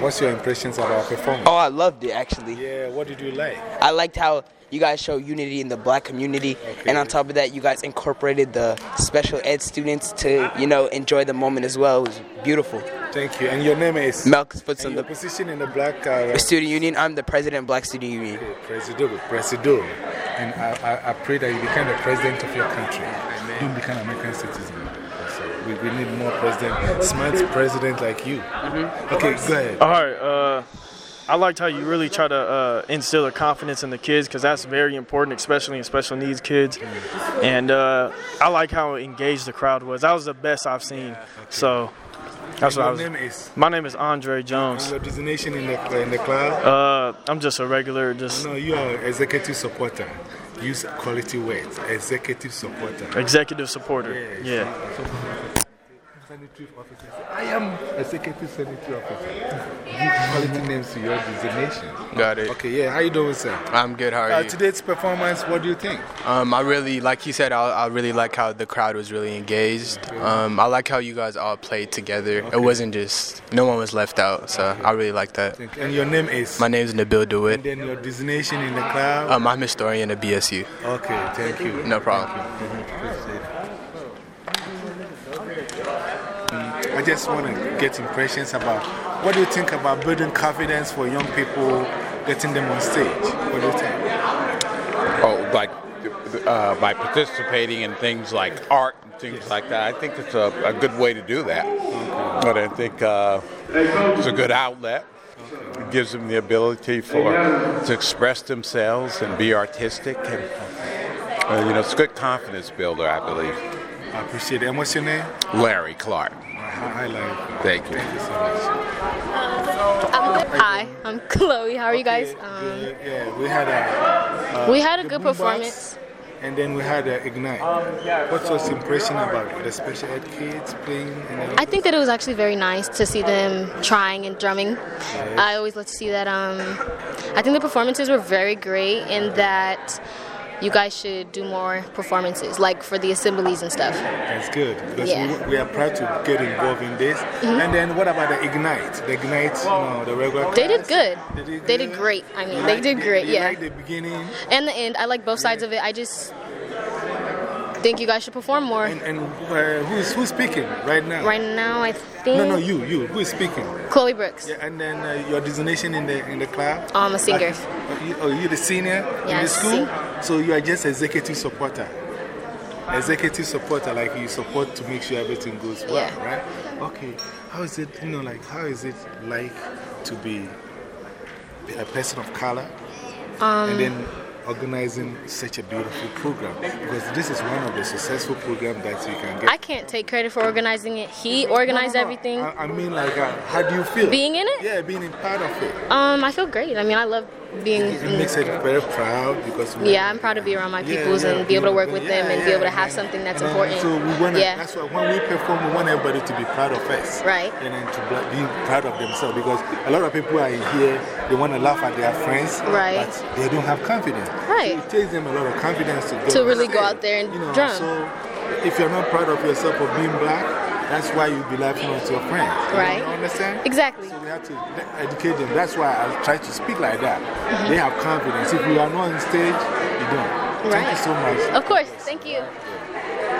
What's your impressions of our performance? Oh, I loved it actually. Yeah, what did you like? I liked how you guys show unity in the black community, and on top of that, you guys incorporated the special ed students to, you know, enjoy the moment as well. It was beautiful. Thank you. And your name is? Malcolm your the position in the Black uh, student union. I'm the president of Black Student Union. Presido, Presido. And I, I, I pray that you become the president of your country. Don't become an American citizen. So we, we need more president, smart president like you. Okay, go ahead. All right. Uh, I liked how you really try to uh, instill a confidence in the kids because that's very important, especially in special needs kids. And uh, I like how engaged the crowd was. That was the best I've seen. So that's And what I your was. name is? My name is Andre And Jones. your designation in the, in the club? Uh, I'm just a regular, just No, you are executive supporter. Use quality words. Executive supporter. executive supporter. Yeah. Sanitary officer. I am executive sanitary officer. Give quality names to your designation. Got it. Okay, yeah. How you doing, sir? I'm good. How are Uh, you? today's performance, what do you think? Um, I really, like you said, I, I really like how the crowd was really engaged. Um, I like how you guys all played together. It wasn't just, no one was left out. So I really like that. And your name is? My name is Nabil And DeWitt. then your designation in the club? Um, I'm a historian at BSU. okay, thank you. No problem. I just want to get impressions about what do you think about building confidence for young people, getting them on stage? What do you think? Oh, like uh, by participating in things like art and things like that. I think it's a, a good way to do that. But I think uh, it's a good outlet. It gives them the ability for to express themselves and be artistic, and uh, you know, it's a good confidence builder, I believe. I appreciate it. And what's your name? Larry Clark. Hi, Larry. Thank you. Thank you so much. Hi, I'm Chloe. How are you guys? Um, Good. Yeah, we had a. Uh, we had a good performance. And then we had a Ignite. What's your impression about the special ed kids playing? I think that it was actually very nice to see them trying and drumming. I always love to see that. Um, I think the performances were very great, and that you guys should do more performances, like for the assemblies and stuff. That's good because Yeah. We, we are proud to get involved in this. And then what about the Ignite? The Ignite, you know, the regular They did good. They did, They did great. I mean, You they like did great, you yeah. like the beginning. And the end, I like both sides of it. I just think you guys should perform more. And, and uh, who's, who's speaking right now? Right now, I think No, no, you, you. Who is speaking? Chloe Brooks. Yeah, and then uh, your designation in the in the club? I'm a singer. Like, oh, you, oh, you're the senior in Yeah, the school? So you are just executive supporter. Executive supporter, like you support to make sure everything goes well, Yeah. right? Okay. How is it, you know, like, how is it like to be a person of color Um, and then organizing such a beautiful program? Because this is one of the successful programs that you can get. I can't take credit for organizing it. He organized everything. I, I mean, like, uh, how do you feel? Being in it? Yeah, being in part of it. Um, I feel great. I mean, I love being. It makes it very proud because Yeah, I'm proud to be around my Yeah, peoples yeah, and be able to work with yeah, them and be able to have yeah. something that's And important. So we want yeah. that's why when we perform, we want everybody to be proud of us. Right. And then to be proud of themselves because a lot of people are in here, they want to laugh at their friends, Right. but they don't have confidence. Right. So it takes them a lot of confidence to go To really go out there and you know, drum. So if you're not proud of yourself for being black, that's why you'll be laughing with your friends. Right. know, understand? Exactly. So we have to educate them. That's why I try to speak like that. Mm-hmm. They have confidence. If you are not on stage, you don't. Thank you so much. Of course. Thank you.